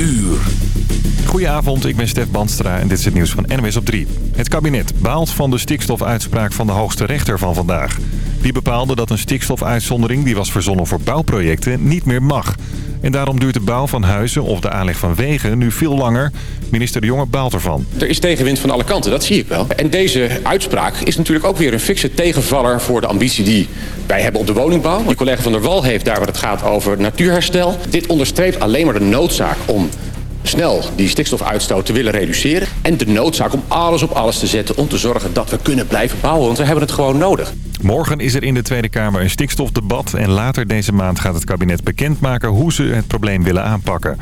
uur. Goedenavond, ik ben Stef Banstra en dit is het nieuws van NWS op 3. Het kabinet baalt van de stikstofuitspraak van de hoogste rechter van vandaag. Die bepaalde dat een stikstofuitzondering die was verzonnen voor bouwprojecten niet meer mag. En daarom duurt de bouw van huizen of de aanleg van wegen nu veel langer. Minister Jonge baalt ervan. Er is tegenwind van alle kanten, dat zie ik wel. En deze uitspraak is natuurlijk ook weer een fikse tegenvaller... voor de ambitie die wij hebben op de woningbouw. Die collega Van der Wal heeft daar waar het gaat over natuurherstel. Dit onderstreept alleen maar de noodzaak om snel die stikstofuitstoot te willen reduceren. En de noodzaak om alles op alles te zetten om te zorgen dat we kunnen blijven bouwen. Want we hebben het gewoon nodig. Morgen is er in de Tweede Kamer een stikstofdebat. En later deze maand gaat het kabinet bekendmaken hoe ze het probleem willen aanpakken.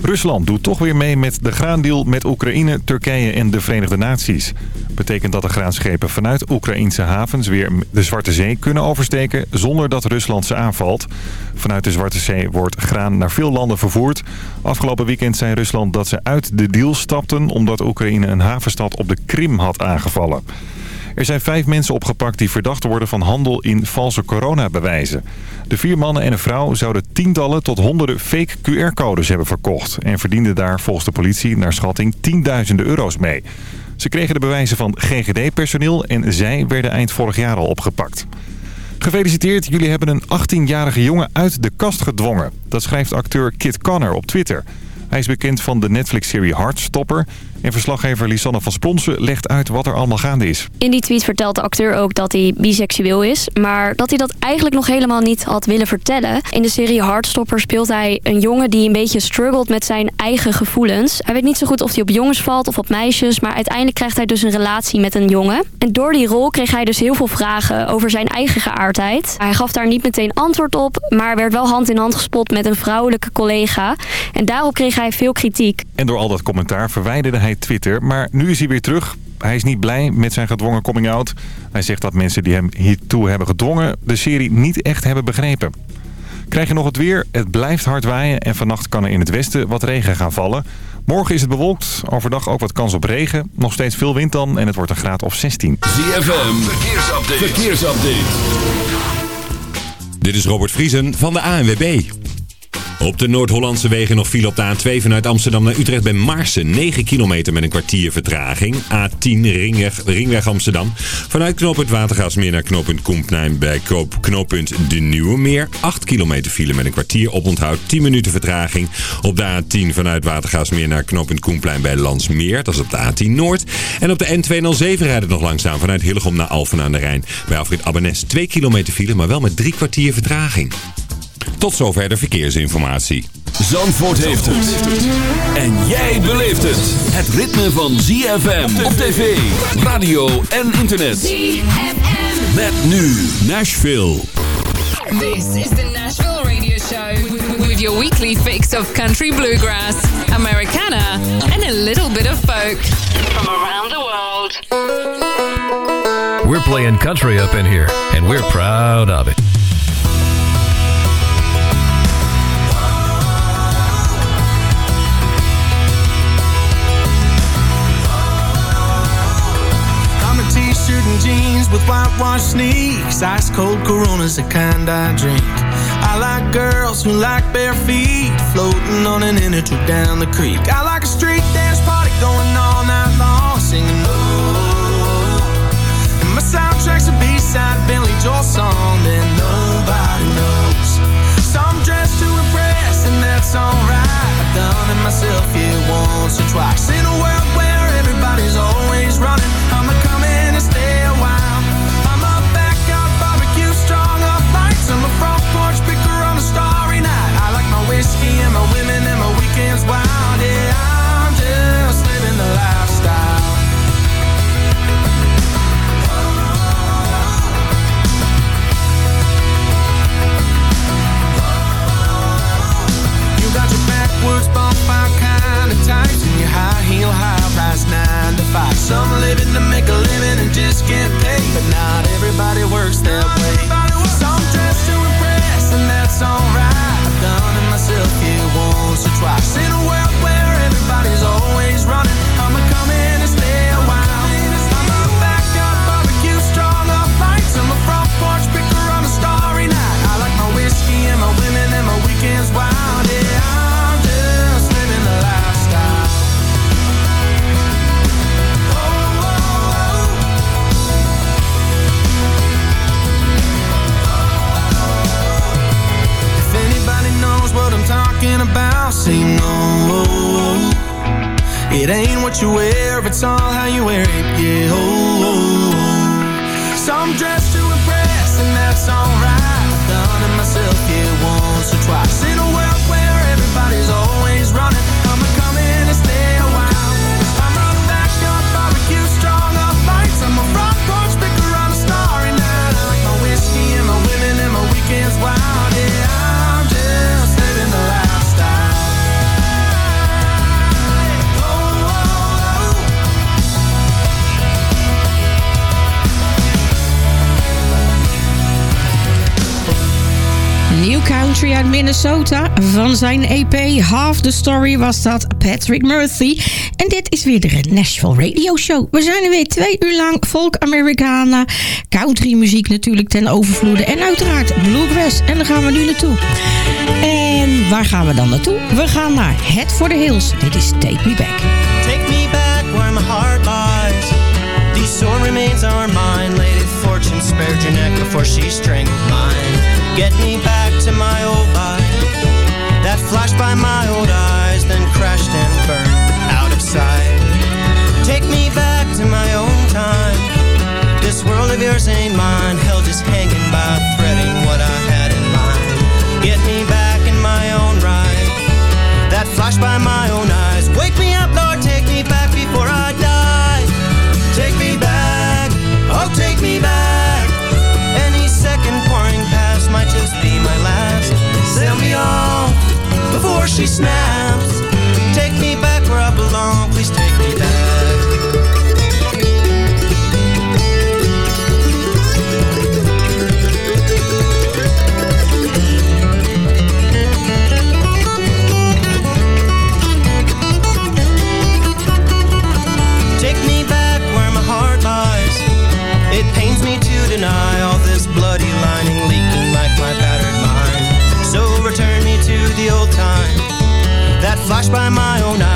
Rusland doet toch weer mee met de graandeal met Oekraïne, Turkije en de Verenigde Naties. Betekent dat de graanschepen vanuit Oekraïnse havens weer de Zwarte Zee kunnen oversteken zonder dat Rusland ze aanvalt. Vanuit de Zwarte Zee wordt graan naar veel landen vervoerd. Afgelopen weekend zei Rusland dat ze uit de deal stapten omdat Oekraïne een havenstad op de Krim had aangevallen. Er zijn vijf mensen opgepakt die verdacht worden van handel in valse coronabewijzen. De vier mannen en een vrouw zouden tientallen tot honderden fake QR-codes hebben verkocht... en verdienden daar volgens de politie naar schatting tienduizenden euro's mee. Ze kregen de bewijzen van GGD-personeel en zij werden eind vorig jaar al opgepakt. Gefeliciteerd, jullie hebben een 18-jarige jongen uit de kast gedwongen. Dat schrijft acteur Kit Connor op Twitter... Hij is bekend van de Netflix-serie Heartstopper. En verslaggever Lisanne van Splonsen legt uit wat er allemaal gaande is. In die tweet vertelt de acteur ook dat hij biseksueel is. Maar dat hij dat eigenlijk nog helemaal niet had willen vertellen. In de serie Heartstopper speelt hij een jongen die een beetje struggelt met zijn eigen gevoelens. Hij weet niet zo goed of hij op jongens valt of op meisjes. Maar uiteindelijk krijgt hij dus een relatie met een jongen. En door die rol kreeg hij dus heel veel vragen over zijn eigen geaardheid. Hij gaf daar niet meteen antwoord op. Maar werd wel hand in hand gespot met een vrouwelijke collega. En daarop kreeg hij veel kritiek. En door al dat commentaar verwijderde hij Twitter. Maar nu is hij weer terug. Hij is niet blij met zijn gedwongen coming-out. Hij zegt dat mensen die hem hiertoe hebben gedwongen... de serie niet echt hebben begrepen. Krijg je nog het weer? Het blijft hard waaien en vannacht kan er in het westen wat regen gaan vallen. Morgen is het bewolkt, overdag ook wat kans op regen. Nog steeds veel wind dan en het wordt een graad of 16. ZFM, verkeersupdate. verkeersupdate. Dit is Robert Vriesen van de ANWB. Op de Noord-Hollandse wegen nog file op de A2 vanuit Amsterdam naar Utrecht bij Marsen. 9 kilometer met een kwartier vertraging. A10 Ringweg, Ringweg Amsterdam. Vanuit knooppunt Watergaasmeer naar knooppunt Koemplein bij knooppunt De Nieuwe Meer. 8 kilometer file met een kwartier op onthoud. 10 minuten vertraging. Op de A10 vanuit Watergaasmeer naar knooppunt Koemplein bij Landsmeer. Dat is op de A10 Noord. En op de N207 rijdt het nog langzaam vanuit Hillegom naar Alphen aan de Rijn. Bij Alfred Abbenes 2 kilometer file, maar wel met drie kwartier vertraging. Tot zover de verkeersinformatie. Zandvoort heeft het. En jij beleeft het. Het ritme van ZFM op tv, radio en internet. ZFM. Met nu Nashville. This is the Nashville Radio Show with your weekly fix of country bluegrass, Americana, and a little bit of folk from around the world. We're playing country up in here, and we're proud of it. Jeans with whitewashed sneaks. Ice cold Corona's the kind I drink. I like girls who like bare feet Floating on an inner tube down the creek. I like a street dance party going all night long Singing oh And my soundtrack's a B-side Billy Joel song that nobody knows. Some dress to impress and that's alright. I've done it myself here once or twice. In a world where everybody's always running weekends wild, yeah, I'm just living the lifestyle. You got your backwards bonfire kind of tights and your high heel, high rise nine to five. Some living to make a living and just get paid, but not everybody works that way. It ain't what you wear, it's all how you wear it, yeah. Oh. Country uit Minnesota. Van zijn EP Half the Story was dat Patrick Murphy. En dit is weer de Nashville Radio Show. We zijn er weer twee uur lang folk Americana, country muziek natuurlijk ten overvloede. En uiteraard bluegrass. En daar gaan we nu naartoe. En waar gaan we dan naartoe? We gaan naar Head for the Hills. Dit is Take Me Back. Take me back where my heart lies. These sore remains are mine. Lady Fortune spared your neck before she strangled mine. Get me back to my old life that flashed by my old eyes, then crashed and burned out of sight. Take me back to my own time. This world of yours ain't mine. Hell just hanging by threading what I had in mind. Get me back in my own right. That flashed by my own eyes. Wake me up, Lord, take me back before I die. Take me back, oh, take me back. Might just be my last. Sail me off before she snaps. Take me back where I belong, please take me back. Flashed by my own eyes.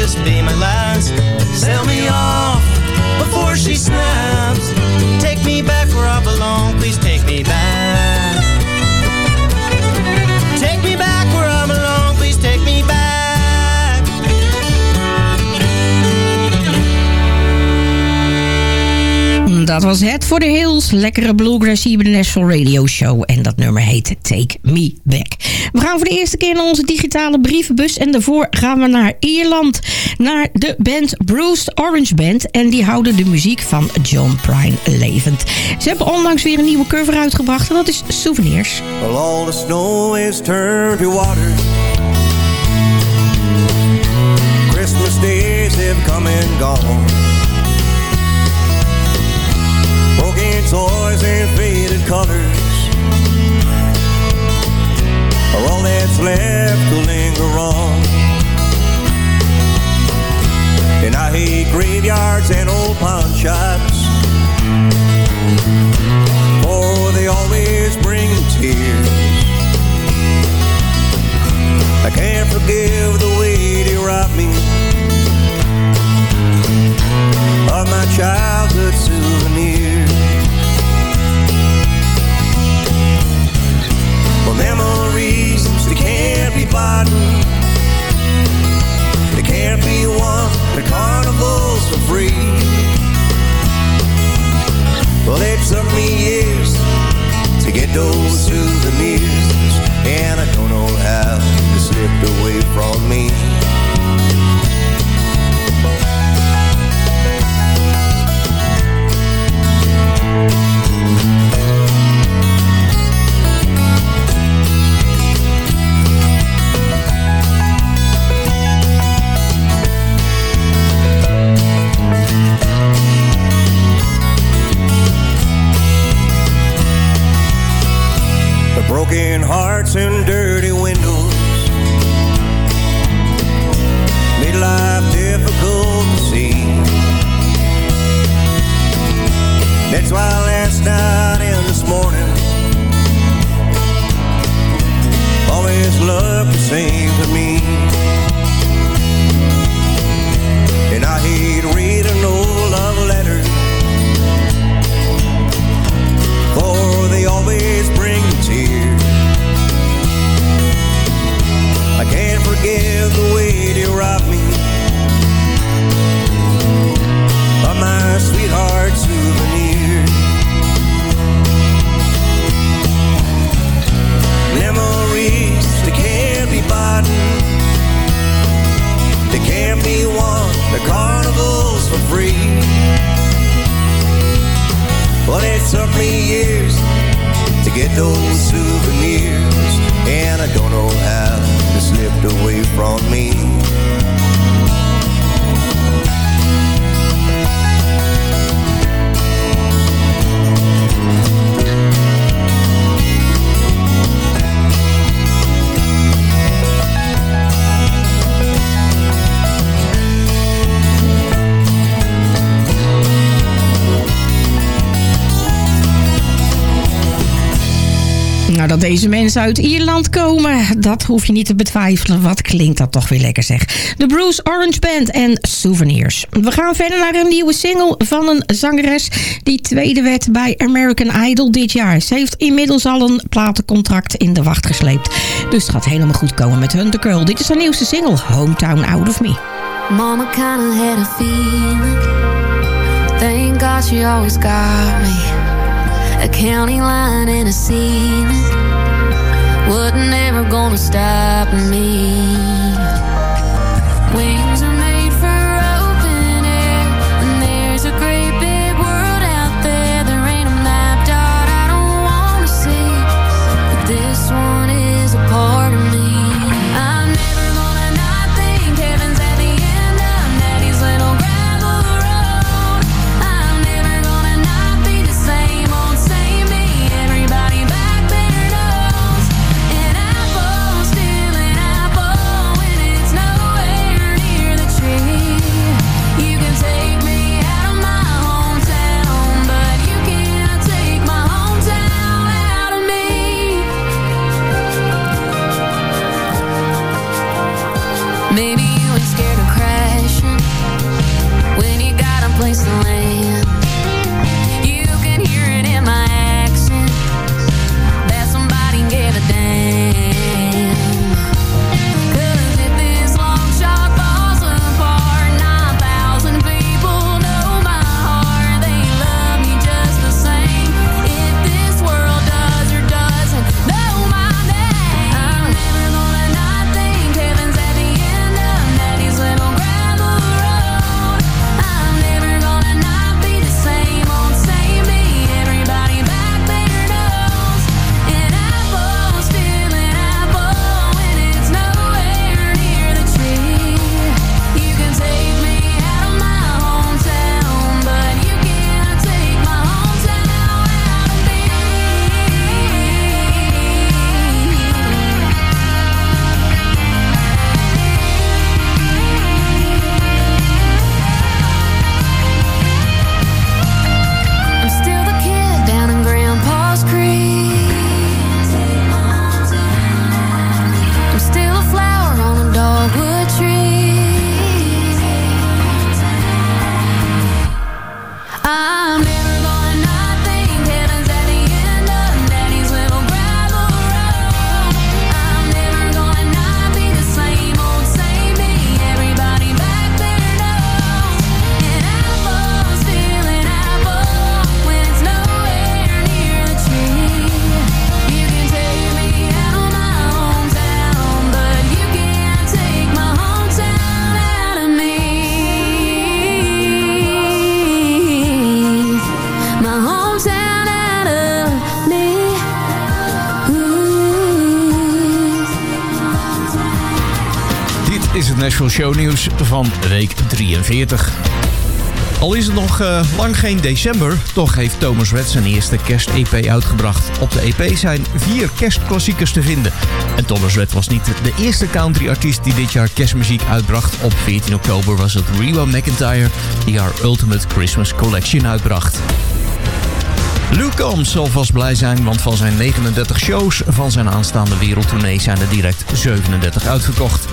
Just be my last. Dat was het voor de Hills. Lekkere bluegrass Nashville Radio Show. En dat nummer heet Take Me Back. We gaan voor de eerste keer naar onze digitale brievenbus. En daarvoor gaan we naar Ierland. Naar de band Bruce Orange Band. En die houden de muziek van John Prine levend. Ze hebben onlangs weer een nieuwe cover uitgebracht. En dat is Souvenirs. All the snow is turned to water. Christmas days have come and gone. Toys and faded colors are all that's left to linger on. And I hate graveyards and old pawn shops For they always bring tears I can't forgive the way they robbed me Of my childhood souvenirs garden. There can't be won. The carnivals for free. Well, it took me years to get those souvenirs, and I don't know how they slipped away from me. Thank you. broken hearts and dirty windows. Made life difficult to see. That's why last night and this morning, always looked the same to me. And I hate reading old love letters, for they always bring here. I can't forgive the way you robbed me of my sweetheart's souvenir. deze mensen uit Ierland komen, dat hoef je niet te betwijfelen. Wat klinkt dat toch weer lekker zeg. De Bruce Orange Band en Souvenirs. We gaan verder naar een nieuwe single van een zangeres die tweede werd bij American Idol dit jaar. Ze heeft inmiddels al een platencontract in de wacht gesleept. Dus het gaat helemaal goed komen met Hunter Curl. Dit is haar nieuwste single, Hometown Out of Me. Mama kinda had a feeling Thank God she always got me A county line and a scene gonna stop me. Show Nieuws van week 43. Al is het nog eh, lang geen december, toch heeft Thomas Red zijn eerste kerst-EP uitgebracht. Op de EP zijn vier kerstklassiekers te vinden. En Thomas Red was niet de eerste country-artiest die dit jaar kerstmuziek uitbracht. Op 14 oktober was het Rewa McIntyre die haar Ultimate Christmas Collection uitbracht. Luke Combs zal vast blij zijn, want van zijn 39 shows van zijn aanstaande wereldtournee zijn er direct 37 uitverkocht.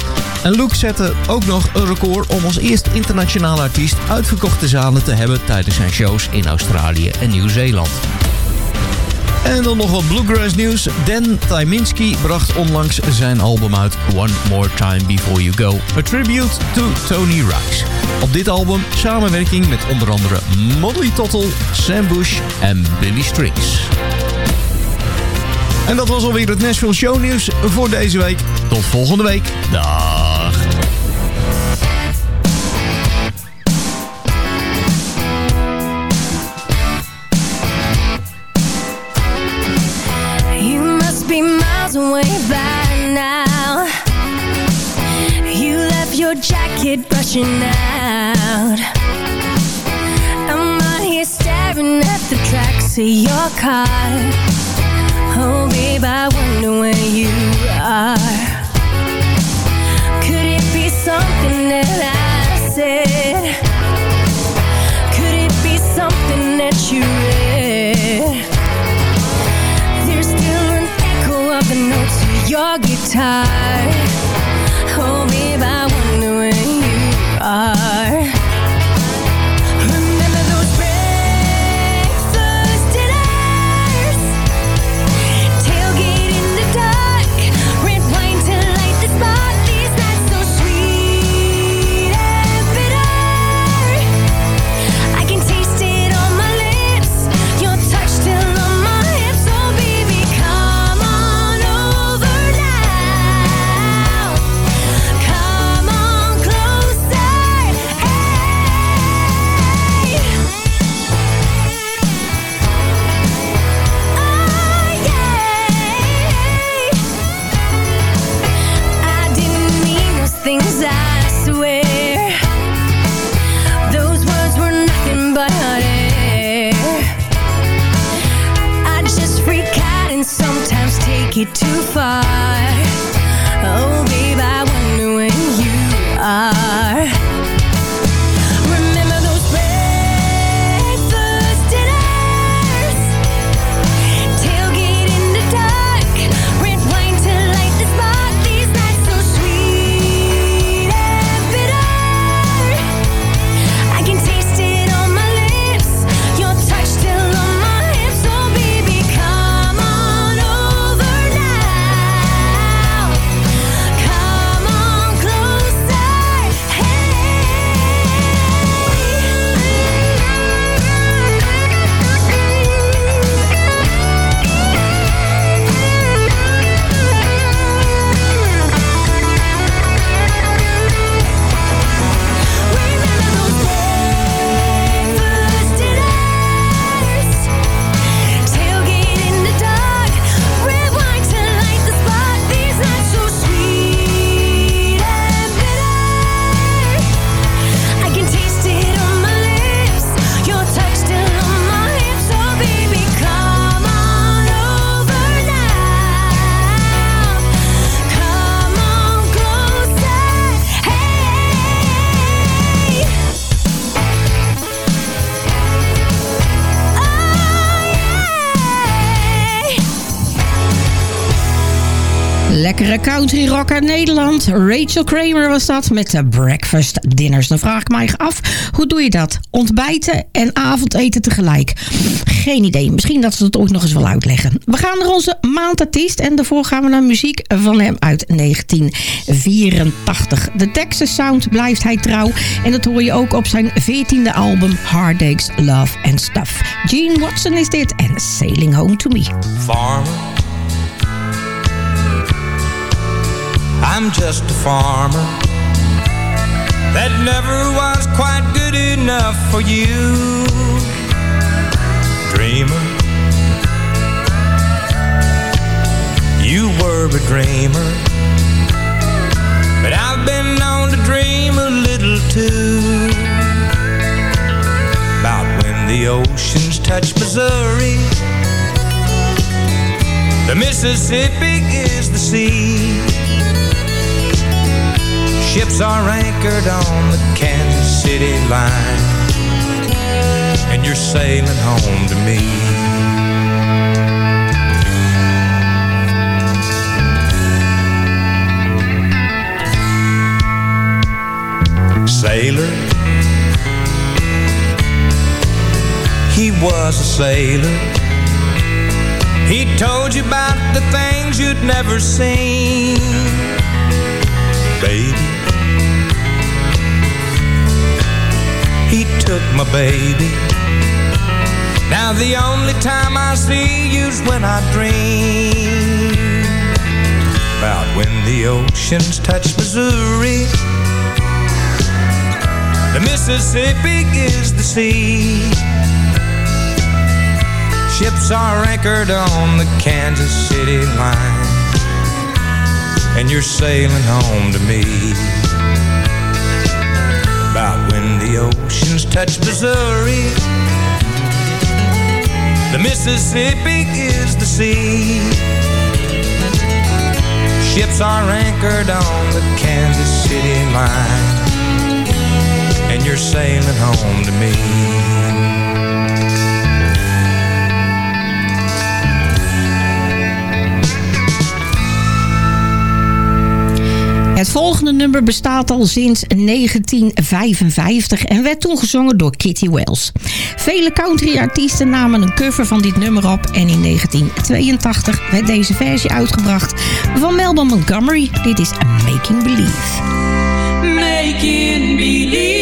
En Luke zette ook nog een record om als eerste internationale artiest uitverkochte zalen te hebben tijdens zijn shows in Australië en Nieuw-Zeeland. En dan nog wat bluegrass nieuws. Dan Tyminski bracht onlangs zijn album uit One More Time Before You Go. A tribute to Tony Rice. Op dit album samenwerking met onder andere Molly Tottle, Sam Bush en Billy Strings. En dat was alweer het Nashville Show nieuws voor deze week. Tot volgende week. Dag. You must be miles away by now. You left your jacket brushing out. I'm out here staring at the tracks of your car. Oh, babe, I wonder where you are. Something that I said? Country rock uit Nederland. Rachel Kramer was dat met de breakfast dinners. Dan vraag ik mij af, hoe doe je dat? Ontbijten en avondeten tegelijk? Geen idee. Misschien dat ze het ooit nog eens wel uitleggen. We gaan naar onze maandartiest en daarvoor gaan we naar muziek van hem uit 1984. De Texas Sound blijft hij trouw en dat hoor je ook op zijn 14e album Heartaches, Love and Stuff. Gene Watson is dit en Sailing Home to Me. farmer. I'm just a farmer that never was quite good enough for you. Dreamer, you were a dreamer, but I've been known to dream a little too. About when the oceans touch Missouri. The Mississippi is the sea. Ships are anchored on the Kansas City line. And you're sailing home to me. Sailor. He was a sailor. He told you about the things you'd never seen. Baby. Took my baby. Now the only time I see you's when I dream about when the oceans touch Missouri. The Mississippi is the sea. Ships are anchored on the Kansas City line. And you're sailing home to me. When the oceans touch Missouri. The Mississippi is the sea. Ships are anchored on the Kansas City line and you're sailing home to me. Het volgende nummer bestaat al sinds 1955 en werd toen gezongen door Kitty Wells. Vele countryartiesten namen een cover van dit nummer op en in 1982 werd deze versie uitgebracht van Melba Montgomery. Dit is Making Believe. Making believe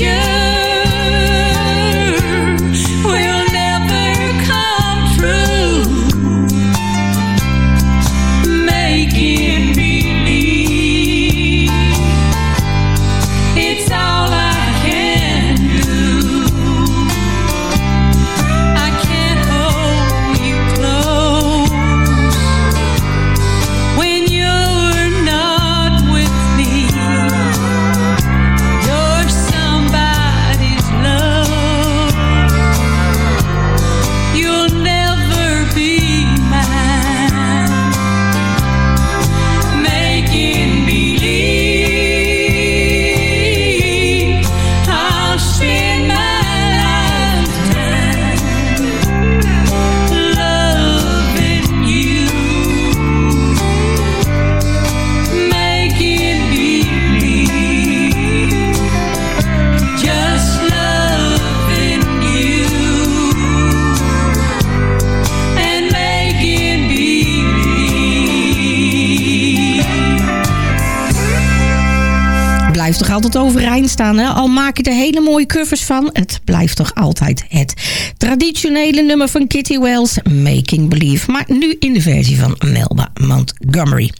you. overeind staan. Hè? Al maak je er hele mooie covers van. Het blijft toch altijd het traditionele nummer van Kitty Wells. Making Believe. Maar nu in de versie van Melba Montgomery.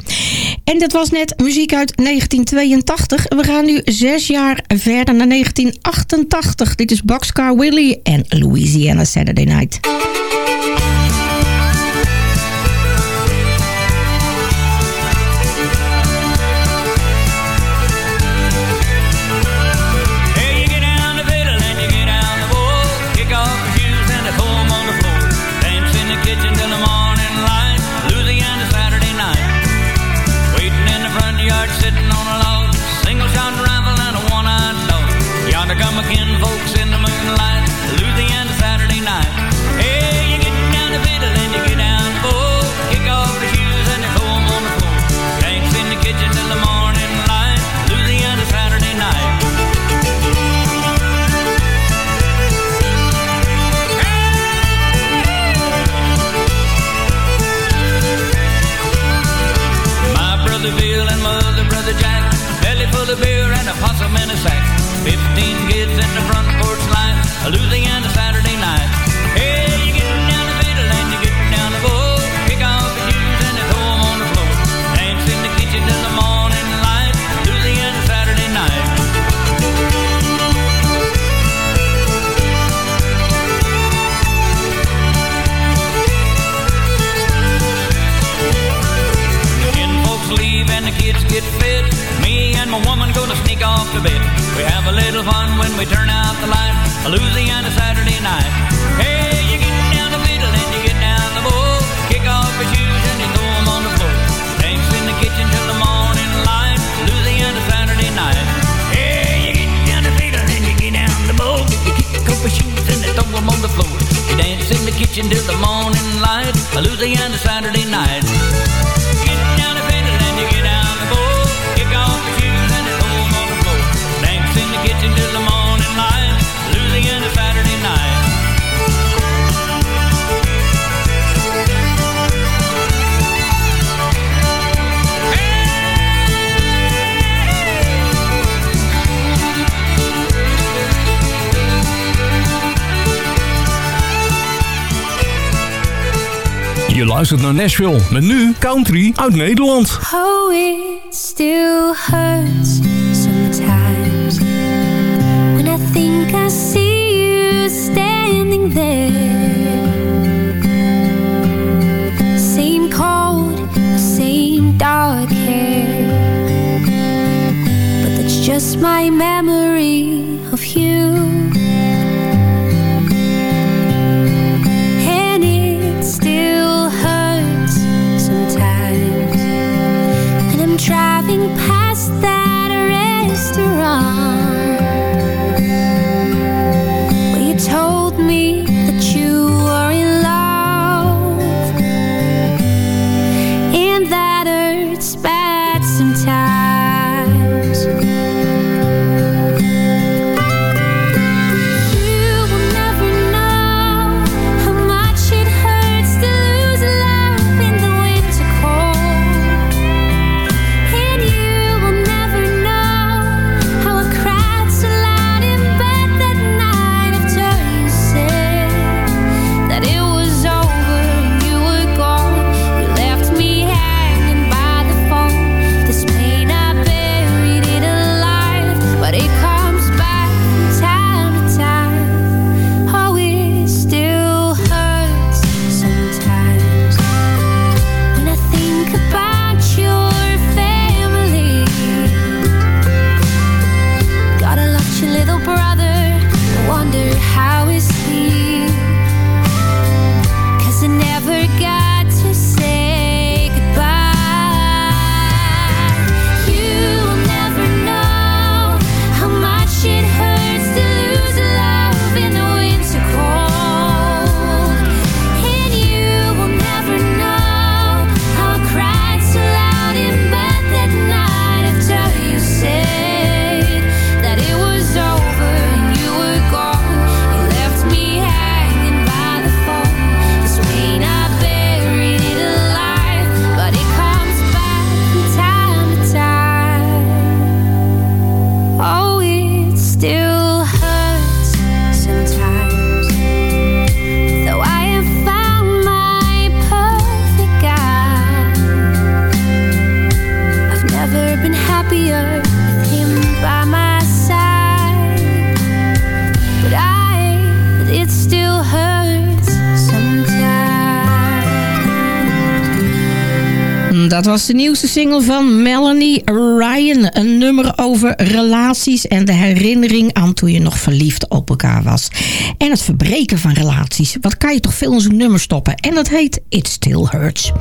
En dat was net muziek uit 1982. We gaan nu zes jaar verder naar 1988. Dit is Boxcar Willie en Louisiana Saturday Night. Je luistert naar Nashville. Met nu country uit Nederland. Oh, it still hurts sometimes. When I think I see you standing there. Same cold, same dark hair. But that's just my memory of you. Was de nieuwste single van Melanie Ryan. Een nummer over relaties en de herinnering aan toen je nog verliefd op elkaar was. En het verbreken van relaties. Wat kan je toch veel in zo'n nummer stoppen? En dat heet It Still Hurts.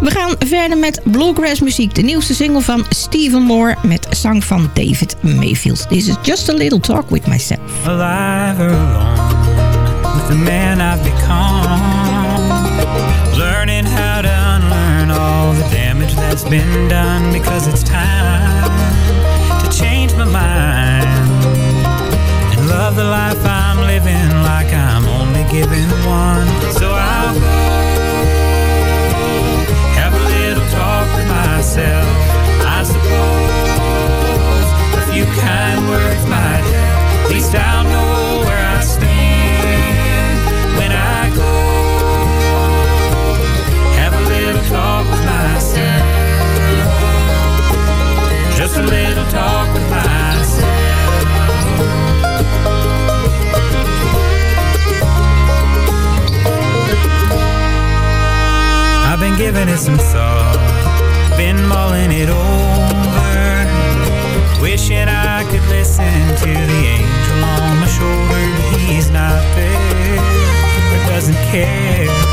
We gaan verder met bluegrass muziek. De nieuwste single van Stephen Moore met zang van David Mayfield. This is Just a Little Talk With Myself. Alive or the man I've become. That's been done because it's time to change my mind and love the life I'm living like I'm only given one. So I'll go have a little talk with myself. I suppose a few kind words might help. At least I'll been mulling it over, wishing I could listen to the angel on my shoulder, he's not there or doesn't care.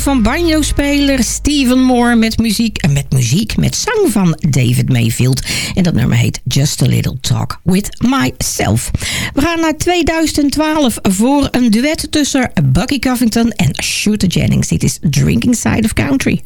Van banjo-speler Stephen Moore met muziek en met muziek met zang van David Mayfield. En dat nummer heet Just a Little Talk With Myself. We gaan naar 2012 voor een duet tussen Bucky Covington en Shooter Jennings. Dit is Drinking Side of Country.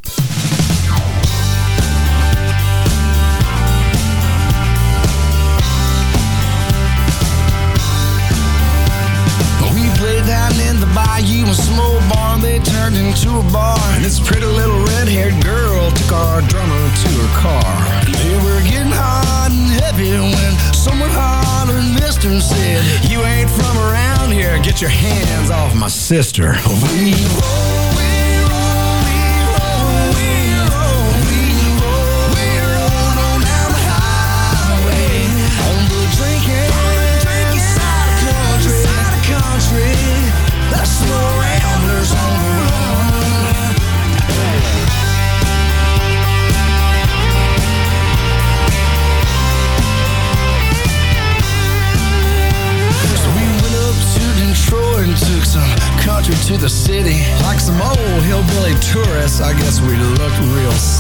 Said, You ain't from around here, get your hands off my sister. We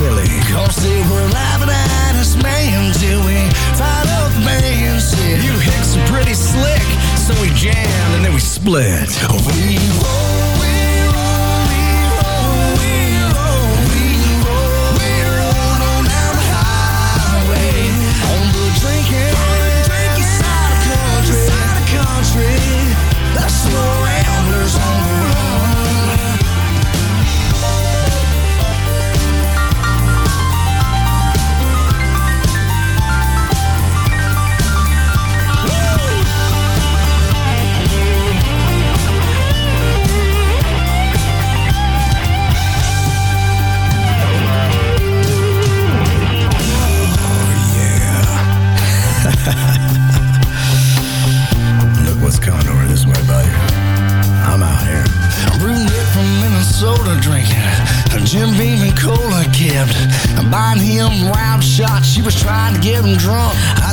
silly. Cause they were laughing at us, man, fired up the band said, You hicks are pretty slick. So we jammed and then we split split. We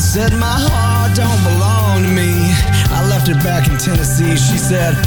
said, My heart don't belong to me. I left it back in Tennessee. She said,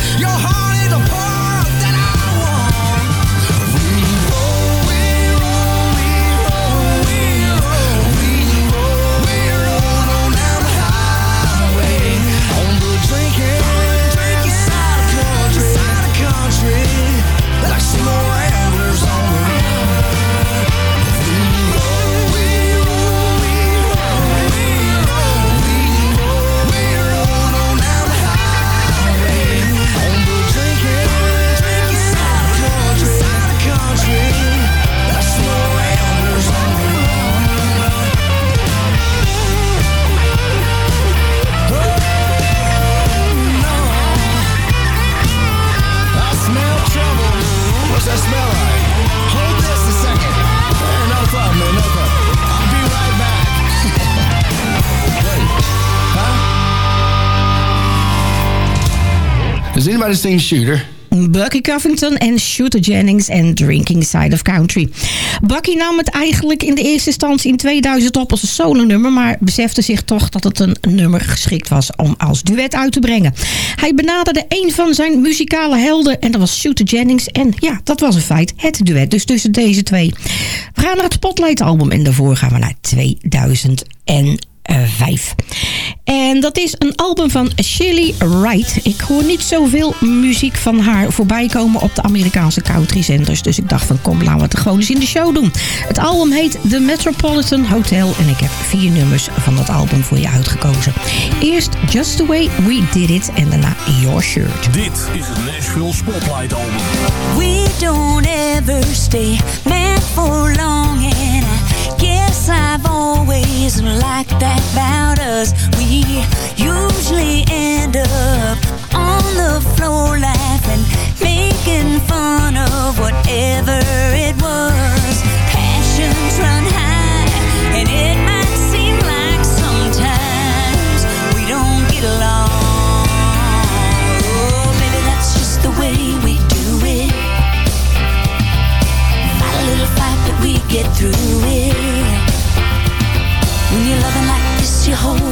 Shooter? Bucky Covington en Shooter Jennings en Drinking Side of Country. Bucky nam het eigenlijk in de eerste instantie in 2000 op als een solo-nummer... maar besefte zich toch dat het een nummer geschikt was om als duet uit te brengen. Hij benaderde een van zijn muzikale helden en dat was Shooter Jennings. En ja, dat was een feit, het duet dus tussen deze twee. We gaan naar het Spotlight-album en daarvoor gaan we naar 2000 en vijf. En dat is een album van Shirley Wright. Ik hoor niet zoveel muziek van haar voorbij komen op de Amerikaanse country zenders. Dus ik dacht van kom, laten we het gewoon eens in de show doen. Het album heet The Metropolitan Hotel. En ik heb vier nummers van dat album voor je uitgekozen. Eerst Just The Way We Did It. En daarna Your Shirt. Dit is het Nashville Spotlight Album. We don't ever stay mad for long always like that about us. We usually end up on the floor laughing, making fun of whatever it was. Passions run high and it might seem like sometimes we don't get along. Oh, maybe that's just the way we do it. Fight a little fight, but we get through it. You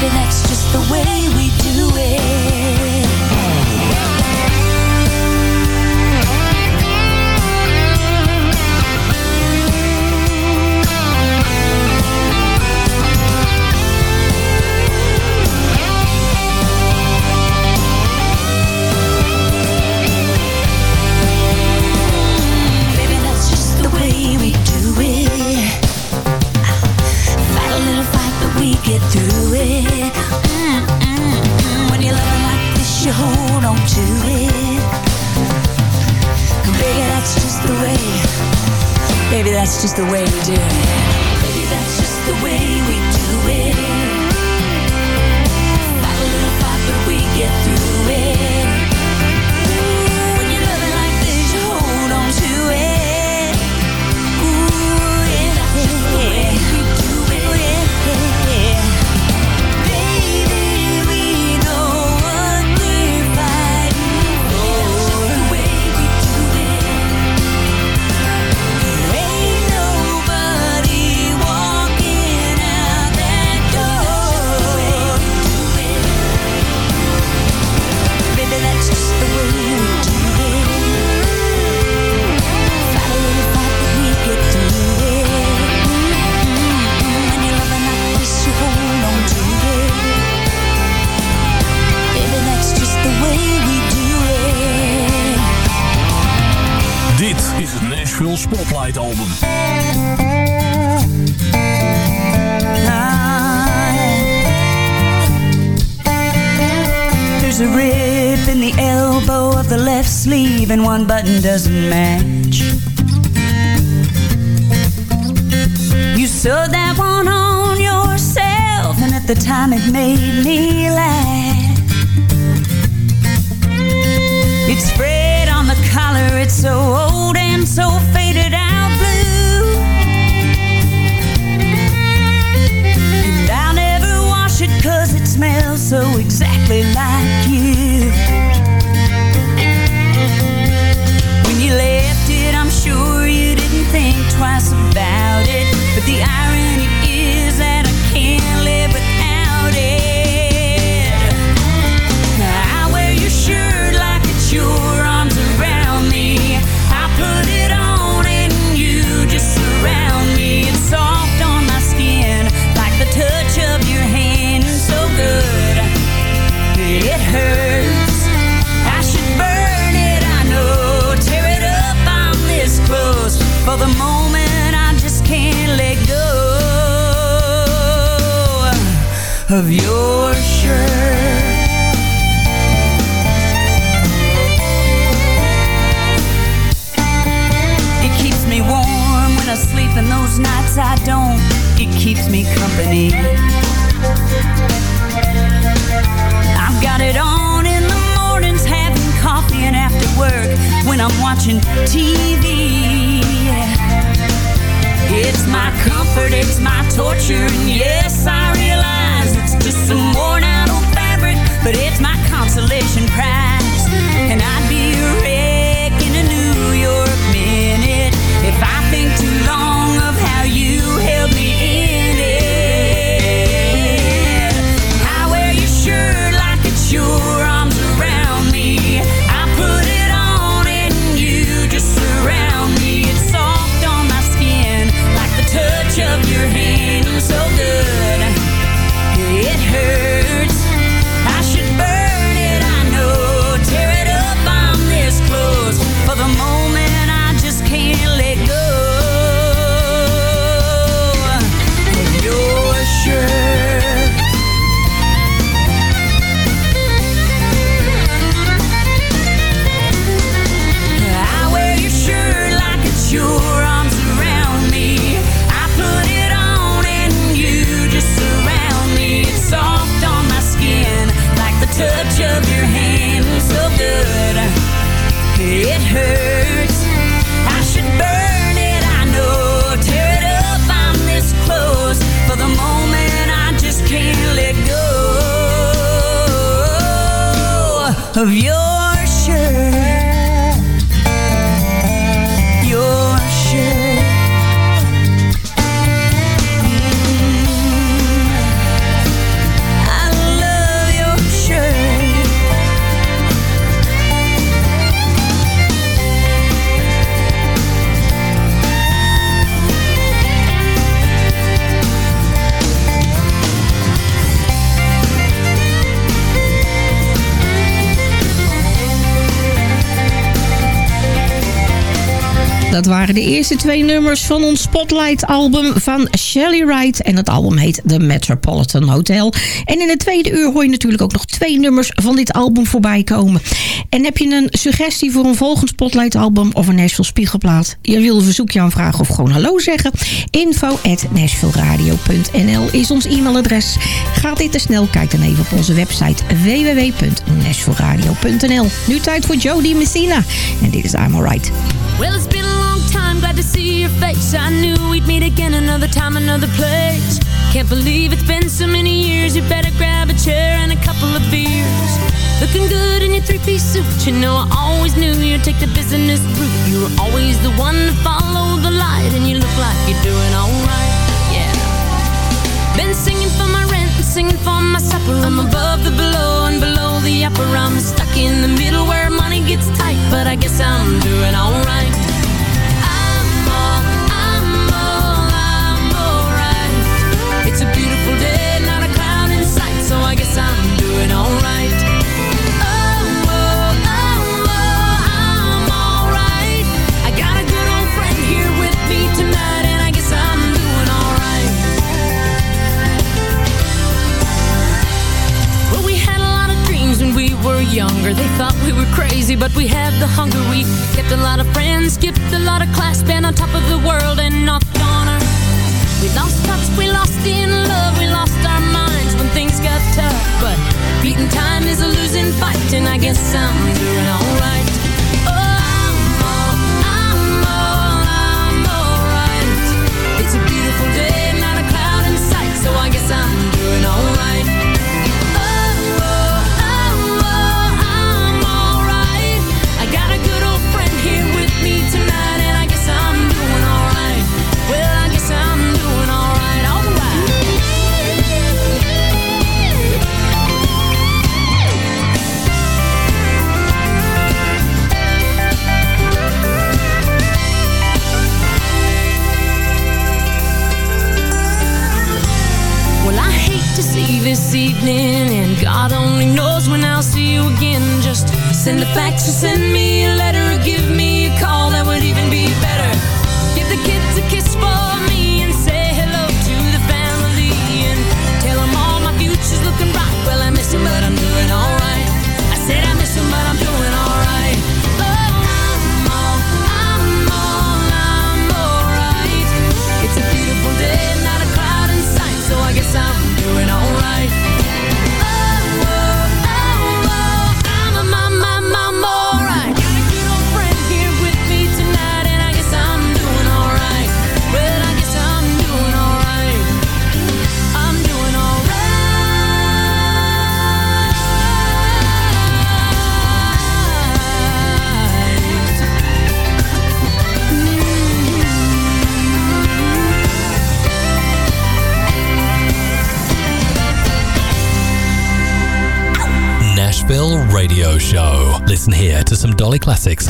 Maybe that's just the way we and one button doesn't match. Of your shirt. It keeps me warm when I sleep, and those nights I don't. It keeps me company. I've got it on in the mornings, having coffee, and after work when I'm watching TV. It's my comfort, it's my torture, and yes, I some worn out old fabric, but it's my consolation prize. And I'd be a wreck in a New York minute if I think too long of how you held me in it. I wear your shirt like it's your arms around me. I put it on and you just surround me. It's soft on my skin, like the touch of your hand, so of your Dat waren de eerste twee nummers van ons Spotlight-album van Shelly Wright. En het album heet The Metropolitan Hotel. En in het tweede uur hoor je natuurlijk ook nog twee nummers van dit album voorbij komen. En heb je een suggestie voor een volgend Spotlight-album of een Nashville Spiegelplaat? Je wil een verzoekje aanvragen of gewoon hallo zeggen? Info at is ons e-mailadres. Gaat dit te snel? Kijk dan even op onze website www.nashvilleradio.nl. Nu tijd voor Jody Messina. En dit is I'm Alright. Well, it's been long time, glad to see your face. I knew we'd meet again another time, another place. Can't believe it's been so many years. You better grab a chair and a couple of beers. Looking good in your three-piece suit. You know I always knew you'd take the business route. You were always the one to follow the light, and you look like you're doing alright. Yeah. Been singing for my rent singing for my supper. I'm above the below and below the upper. I'm stuck in the middle where money gets tight, but I guess I'm doing alright. We Kept a lot of friends, skipped a lot of class, been on top of the world the facts you Phil Radio Show. Listen here to some Dolly classics.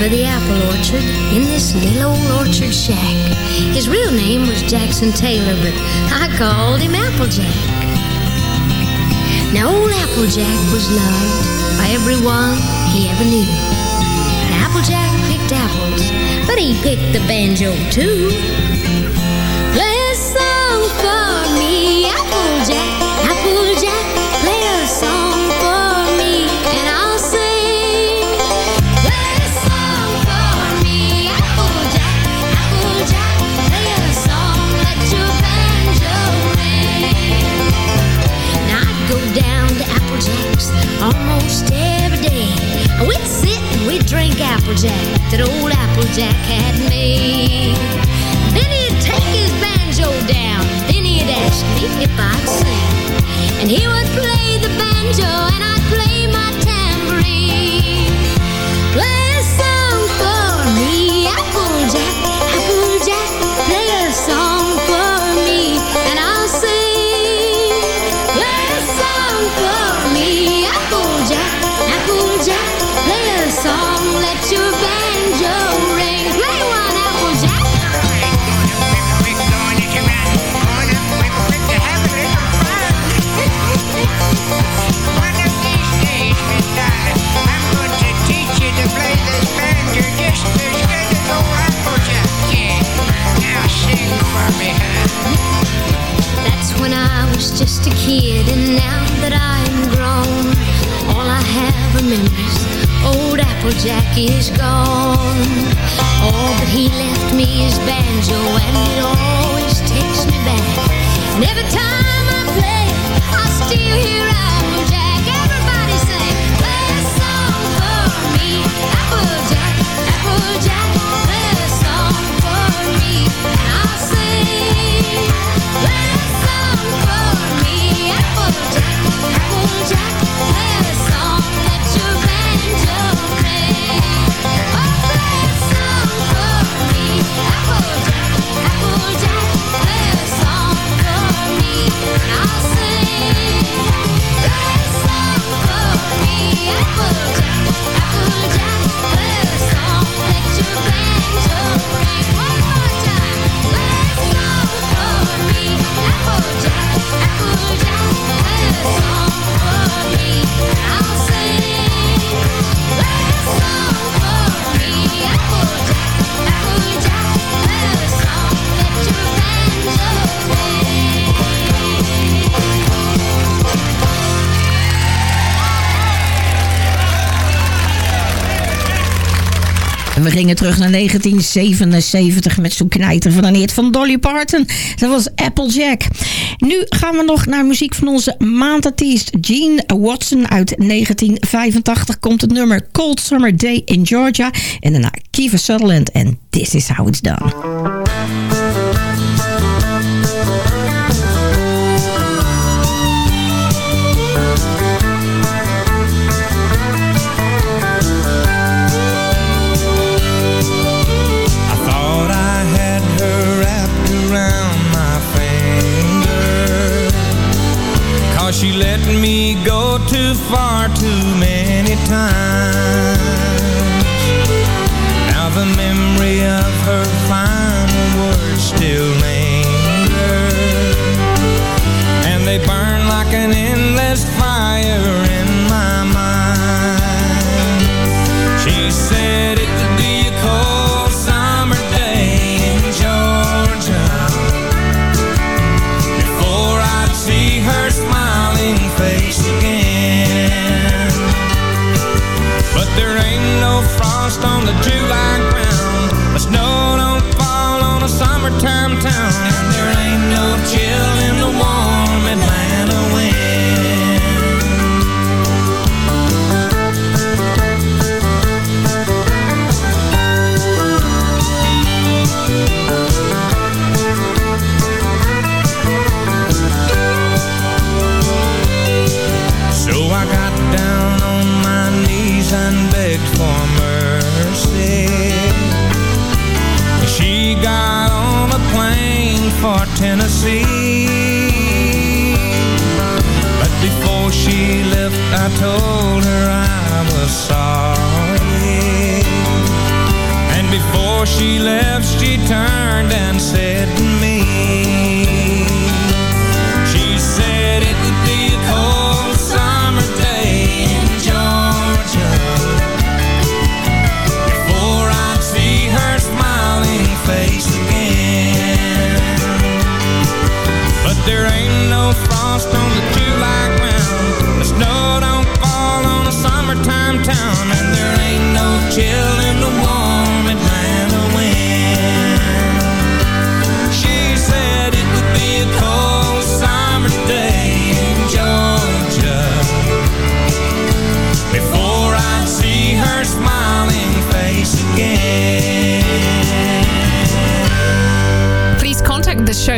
by the apple orchard in this little old orchard shack. His real name was Jackson Taylor, but I called him Applejack. Now old Applejack was loved by everyone he ever knew. And Applejack picked apples, but he picked the banjo too. Applejack that old Applejack had made. Then he'd take his banjo down, then he'd ask me if I'd sing. And he would play the banjo and I'd play my That's when I was just a kid, and now that I am grown, all I have are memories. Old Applejack is gone. All that he left me is banjo, and it always takes me back. And every time I play, I still hear Applejack. Everybody sing, play a song for me, Applejack, Applejack. Gingen terug naar 1977 met zo'n knijter van een hit van Dolly Parton. Dat was Applejack. Nu gaan we nog naar muziek van onze maandartiest Gene Watson uit 1985. Komt het nummer Cold Summer Day in Georgia. En daarna Kiefer Sutherland en This Is How It's Done. She let me go too far too many times. Now the memory of her final words still linger And they burn like an endless fire in my mind. She said it on the July for Tennessee. But before she left, I told her I was sorry. And before she left, she turned and said to me, She said it frost on the July ground The snow don't fall on a summertime town And there ain't no chill in the warm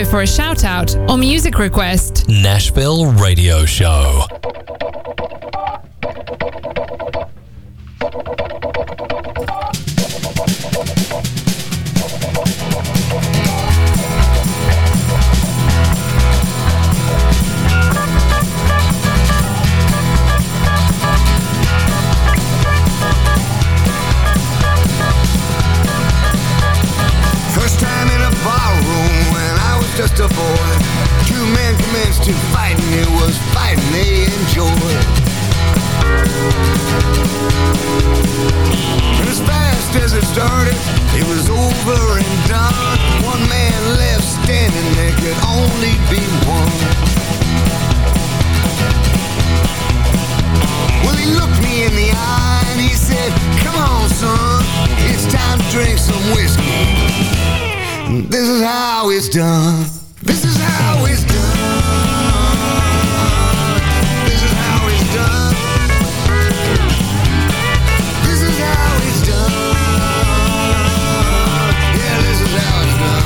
for a shout out or music request. Nashville Radio Show. This is how it's done. This is how it's done. This is how it's done. This is how it's done. Yeah, this is how it's done.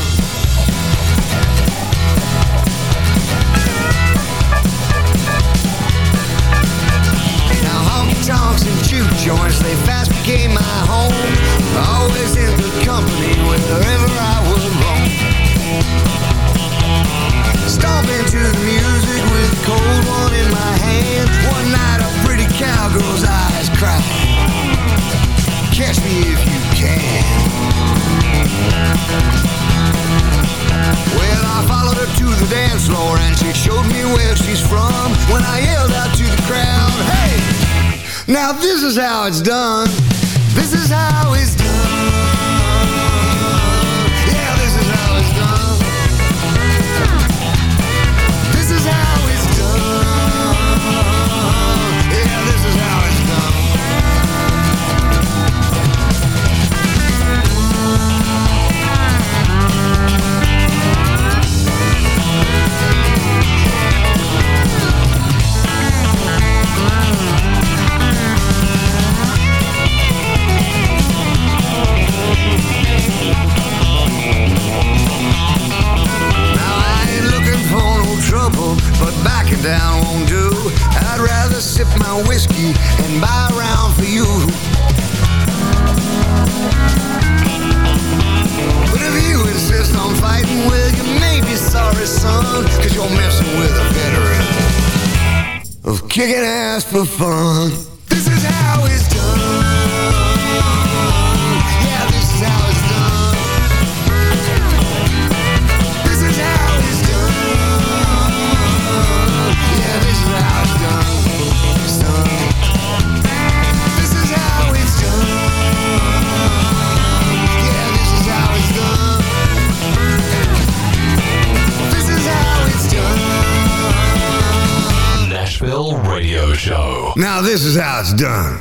Now honky tonks and joints, they fast became my home. Always in good company wherever in my hand. One night a pretty cowgirl's eyes cried. Catch me if you can. Well, I followed her to the dance floor and she showed me where she's from. When I yelled out to the crowd, hey, now this is how it's done. This is how it's done. for fun. This is how it's done. Show. Now, this is how it's done.